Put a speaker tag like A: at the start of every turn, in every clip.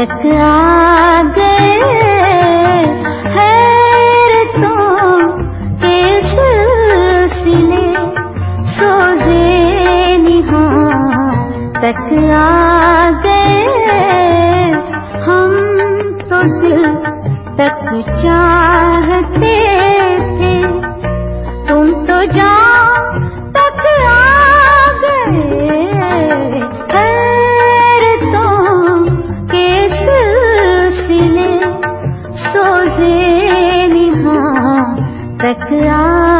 A: मोहब्बत आ गए तक आ गए हम तो दिल तक चाह तक आ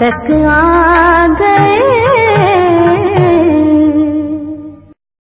A: तक आ गए।